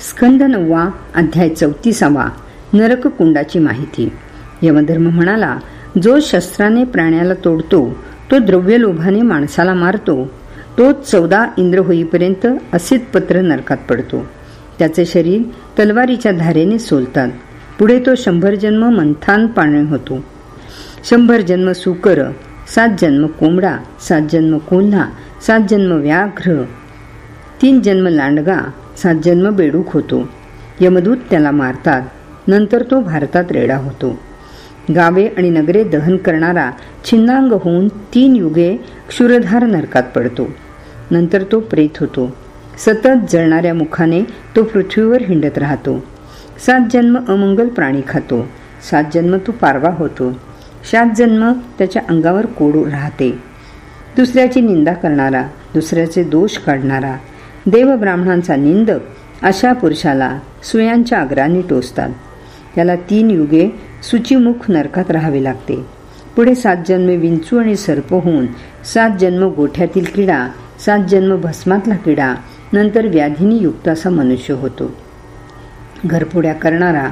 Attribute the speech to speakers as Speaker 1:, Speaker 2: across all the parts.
Speaker 1: स्कंद नववा अध्याय चौतीसावा नरककुंडाची माहिती. यमधर्म म्हणाला जो शस्त्राने प्राण्याला तोडतो तो द्रव्य लोभाने माणसाला मारतो. तो चौदा इंद्र होईपर्यंत असितपत्र नरकात पडतो. त्याचे शरीर तलवारीच्या धारेने सोलतात. पुढे तो शंभर जन्म मंथान पाणी होतो. शंभर जन्म सुकर सात जन्म कोंबडा सात जन्म कोल्हा सात जन्म व्याघ्र तीन जन्म लांडगा सात जन्म बेडूक होतो. यमदूत त्याला मारतात. नंतर तो भारतात रेडा होतो. गावे आणि नगरे दहन करणारा छिन्नांग होऊन तीन युगे क्षुरधार नरकात पडतो. नंतर तो प्रेत होतो. सतत जळणाऱ्या मुखाने तो पृथ्वीवर हिंडत राहतो. सात जन्म अमंगल प्राणी खातो. सात जन्म तो पारवा होतो. सात जन्म त्याच्या अंगावर कोडू राहते. दुसऱ्याची निंदा करणारा दुसऱ्याचे दोष काढणारा देवब्राह्मणांचा निंदक अशा पुरुषाला सुयांच्या अग्राने टोचतात. त्याला तीन युगे सुचिमुख नरकात राहावे लागते. पुढे सात जन्म विंचू आणि सर्प होऊन सात जन्म गोठ्यातील किडा सात जन्म भस्मातला किडा नंतर व्याधीनी युक्त असा मनुष्य होतो. घरपुड्या करणारा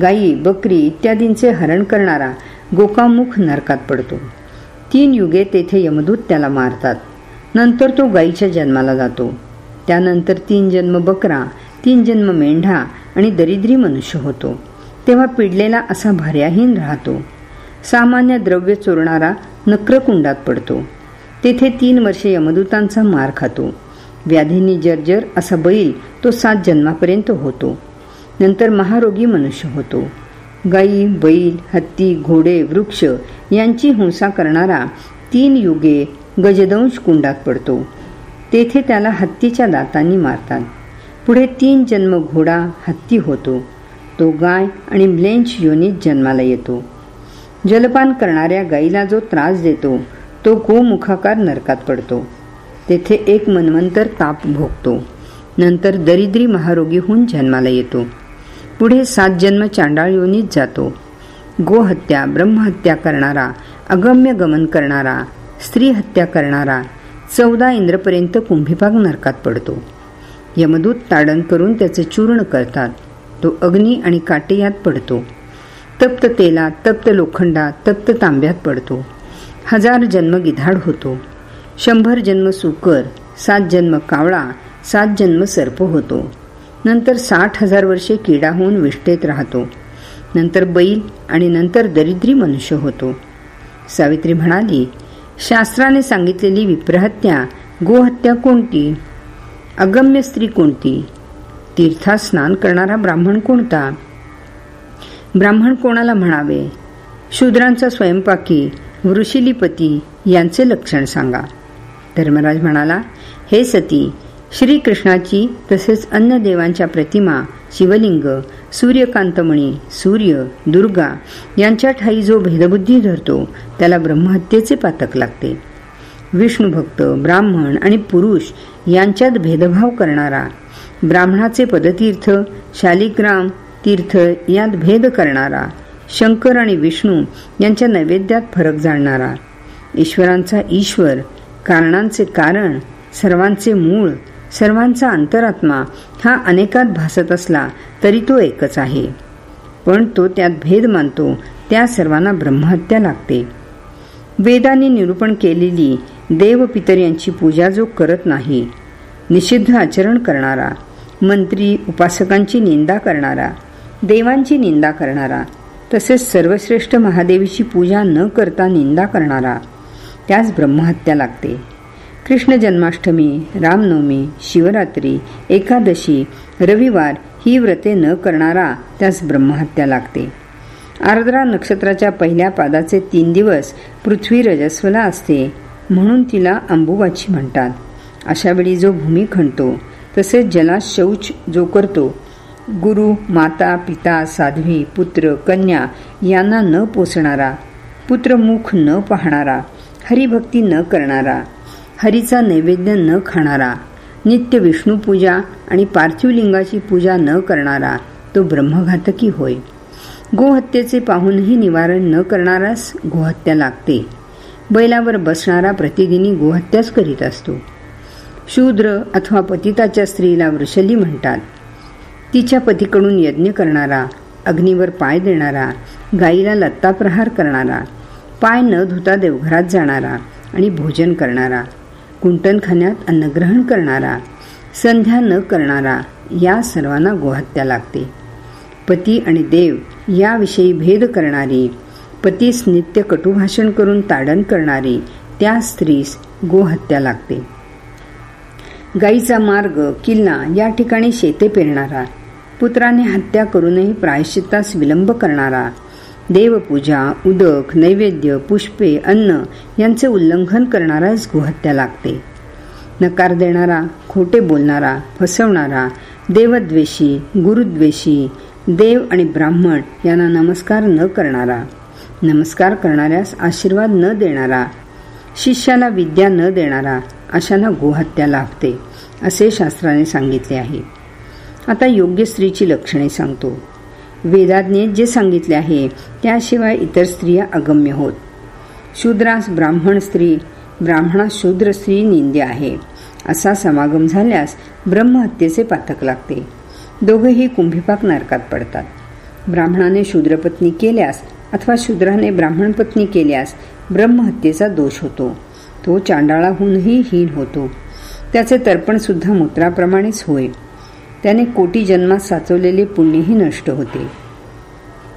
Speaker 1: गायी बकरी इत्यादींचे हरण करणारा गोकामुख नरकात पडतो. तीन युगे तेथे यमदूत त्याला मारतात. नंतर तो गायीच्या जन्माला जातो. त्यानंतर तीन जन्म बकरा तीन जन्म मेंढा आणि दरिद्री मनुष्य होतो. तेव्हा पिडलेला असा भार्याहीन राहतो. सामान्य द्रव्य चोरणारा नक्रकुंडात पडतो. तेथे तीन वर्षे यमदूतांचा मार खातो. व्याधींनी जर्जर असा बैल तो सात जन्मापर्यंत होतो. नंतर महारोगी मनुष्य होतो. गाई बैल हत्ती घोडे वृक्ष यांची हिंसा करणारा तीन युगे गजदंश कुंडात पडतो. तेथे त्याला हत्तीच्या दातांनी मारतात. पुढे तीन जन्म घोडा हत्ती होतो. तो गाय आणि ब्लेंच योनीत जन्माला येतो. जलपान करणाऱ्या गाईला जो त्रास देतो तो गोमुखाकार नरकात पडतो. तेथे एक मनवंतर ताप भोगतो. नंतर दरिद्री महारोगी होऊन जन्माला येतो. पुढे सात जन्म चांडाळ योनीत जातो. गोहत्या ब्रह्महत्या करणारा अगम्य गमन करणारा स्त्री हत्या करणारा चौदा इंद्रपर्यंत कुंभीभाग नरकात पडतो. यमदूत ताडण करून त्याचे चूर्ण करतात. तो अग्नी आणि काटेयात पडतो. तप्त तेला तप्त लोखंडा तप्त तांब्यात पडतो. हजार जन्म गिधाड होतो. शंभर जन्म सुकर सात जन्म कावळा सात जन्म सर्प होतो. नंतर साठ हजार वर्षे किडा होऊन विष्ठेत राहतो. नंतर बैल आणि नंतर दरिद्री मनुष्य होतो. सावित्री म्हणाली शास्त्राने सांगितलेली विप्रहत्या गोहत्या कोणती? अगम्य स्त्री कोणती? तीर्थात स्नान करणारा ब्राह्मण कोणता? ब्राह्मण कोणाला म्हणावे? शूद्रांचा स्वयंपाकी वृषिलीपती यांचे लक्षण सांगा. धर्मराज म्हणाला हे सती श्रीकृष्णाची तसेच अन्य देवांच्या प्रतिमा शिवलिंग सूर्यकांतमणी सूर्य दुर्गा यांच्या ठाई जो भेदबुद्धी धरतो त्याला ब्रह्महत्येचे पातक लागते. विष्णू भक्त ब्राह्मण आणि पुरुष यांच्यात भेदभाव करणारा ब्राह्मणाचे पदतीर्थ शालिग्राम तीर्थ यात भेद करणारा शंकर आणि विष्णू यांच्या नैवेद्यात फरक जाणणारा. ईश्वरांचा ईश्वर कारणांचे कारण सर्वांचे मूळ सर्वांचा अंतरात्मा हा अनेकात भासत असला तरी तो एकच आहे. पण तो त्यात भेद मानतो त्या सर्वांना ब्रह्महत्या लागते. वेदाने निरूपण केलेली देवपितर यांची पूजा जो करत नाही निषिद्ध आचरण करणारा मंत्री उपासकांची निंदा करणारा देवांची निंदा करणारा तसेच सर्वश्रेष्ठ महादेवीची पूजा न करता निंदा करणारा त्यास ब्रह्महत्या लागते. कृष्ण जन्माष्टमी रामनवमी शिवरात्री एकादशी रविवार ही व्रते न करणारा त्यास ब्रह्महत्या लागते. आर्द्रा नक्षत्राच्या पहिल्या पादाचे तीन दिवस पृथ्वी रजस्वला असते म्हणून तिला अंबुबाची म्हणतात. अशावेळी जो भूमी खणतो तसेच जला शौच जो करतो गुरु माता पिता साध्वी पुत्र कन्या यांना न पोसणारा पुत्रमुख न पाहणारा हरिभक्ती न करणारा हरीचा नैवेद्य न खाणारा नित्य विष्णू पूजा आणि पार्थिवलिंगाची पूजा न करणारा तो ब्रह्मघातकी होय. गोहत्येचे पाहूनही निवारण न करणारास गोहत्या लागते. बैलावर बसणारा प्रतिदिनी गोहत्याच करीत असतो. शूद्र अथवा पतिताच्या स्त्रीला वृषली म्हणतात. तिच्या पतीकडून यज्ञ करणारा अग्नीवर पाय देणारा गाईला लत्ताप्रहार करणारा पाय न धुता देवघरात जाणारा आणि भोजन करणारा कुंटनखान्यात अन्नग्रहण करणारा संध्या न करणारा या सर्वांना गोहत्या लागते. पती आणि देव याविषयी भेद करणारी पतीस नित्य कटुभाषण करून ताडण करणारी त्या स्त्रीस गोहत्या लागते. गाईचा मार्ग किल्ला या ठिकाणी शेते पेरणारा पुत्राने हत्या करूनही प्रायश्चित्तास विलंब करणारा देवपूजा उदक नैवेद्य पुष्पे अन्न यांचे उल्लंघन करणाराच गोहत्या लागते. नकार देणारा खोटे बोलणारा फसवणारा देवद्वेषी गुरुद्वेषी देव आणि ब्राह्मण यांना नमस्कार न करणारा नमस्कार करणाऱ्यास आशीर्वाद न देणारा शिष्याला विद्या न देणारा अशांना गोहत्या लाभते असे शास्त्राने सांगितले आहे. आता योग्य स्त्रीची लक्षणे सांगतो. वेदाज्ञेत जे सांगितले आहे त्याशिवाय इतर स्त्रिया अगम्य होत. शूद्रास ब्राह्मण स्त्री ब्राह्मणास शूद्र स्त्री निंद्य आहे. असा समागम झाल्यास ब्रह्महत्येचे पातक लागते. दोघेही कुंभीपाक नरकात पडतात. ब्राह्मणाने शूद्रपत्नी केल्यास अथवा शूद्राने ब्राह्मण पत्नी केल्यास ब्रह्महत्येचा दोष होतो. तो चांडाळाहूनही हीन होतो. त्याचे तर्पण सुद्धा मूत्राप्रमाणेच होय. त्याने कोटी जन्मात साचवलेले पुण्यही नष्ट होते.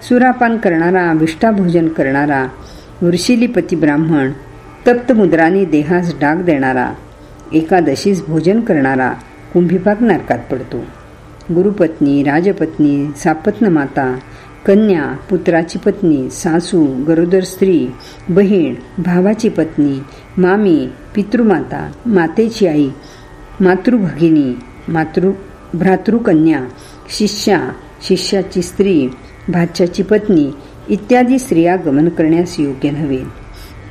Speaker 1: सुरापान करणारा विष्टाभोजन करणारा वृशिलीपती ब्राह्मण तप्तमुद्राने देहास डाग देणारा एकादशीस भोजन करणारा कुंभीपाक नरकात पडतो. गुरुपत्नी राजपत्नी सापत्न माता कन्या पुत्राची पत्नी सासू गरोदर स्त्री बहीण भावाची पत्नी मामी पितृमाता मातेची आई मातृभगिनी मातृ भ्रातृकन्या शिष्या शिष्याची स्त्री भाच्याची पत्नी इत्यादी स्त्रिया गमन करण्यास योग्य नव्हे.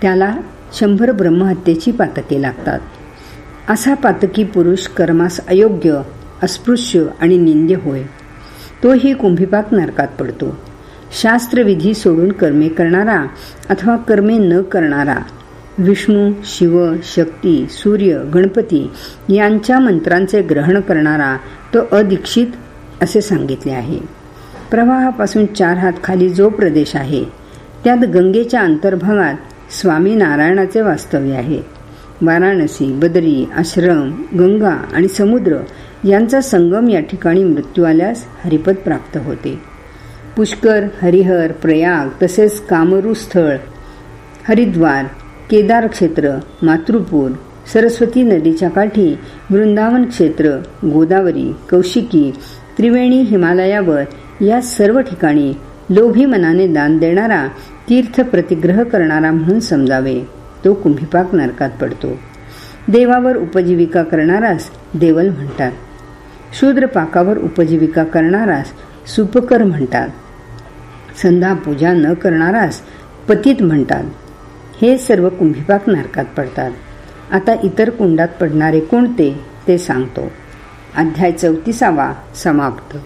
Speaker 1: त्याला शंभर ब्रह्महत्येची पातके लागतात. असा पातकी पुरुष कर्मास अयोग्य अस्पृश्य आणि निंद्य होय. तोही कुंभीपाक नरकात पडतो. शास्त्रविधी सोडून कर्मे करणारा अथवा कर्मे न करणारा विष्णू शिव शक्ती सूर्य गणपती यांच्या मंत्रांचे ग्रहण करणारा तो अदीक्षित असे सांगितले आहे. प्रवाहापासून चार हात खाली जो प्रदेश आहे त्यात गंगेच्या अंतर्भागात स्वामी नारायणाचे वास्तव्य आहे. वाराणसी बदरी आश्रम गंगा आणि समुद्र यांचा संगम या ठिकाणी मृत्यू आल्यास हरिपद प्राप्त होते. पुष्कर हरिहर प्रयाग तसेच कामरू स्थळ हरिद्वार केदार क्षेत्र मातृपूर सरस्वती नदीच्या काठी वृंदावन क्षेत्र गोदावरी कौशिकी त्रिवेणी हिमालयावर या सर्व ठिकाणी लोभी मनाने दान देणारा तीर्थ प्रतिग्रह करणारा म्हणून समजावे. तो कुंभीपाक नरकात पडतो. देवावर उपजीविका करणारास देवल म्हणतात. शूद्रपाकावर उपजीविका करणारास सुपकर म्हणतात. संधा पूजा न करणारास पतित म्हणतात. हे सर्व कुंभीपाक नारकात पडतात. आता इतर कुंडात पडणारे कोणते ते सांगतो. अध्याय चौतीसावा समाप्त.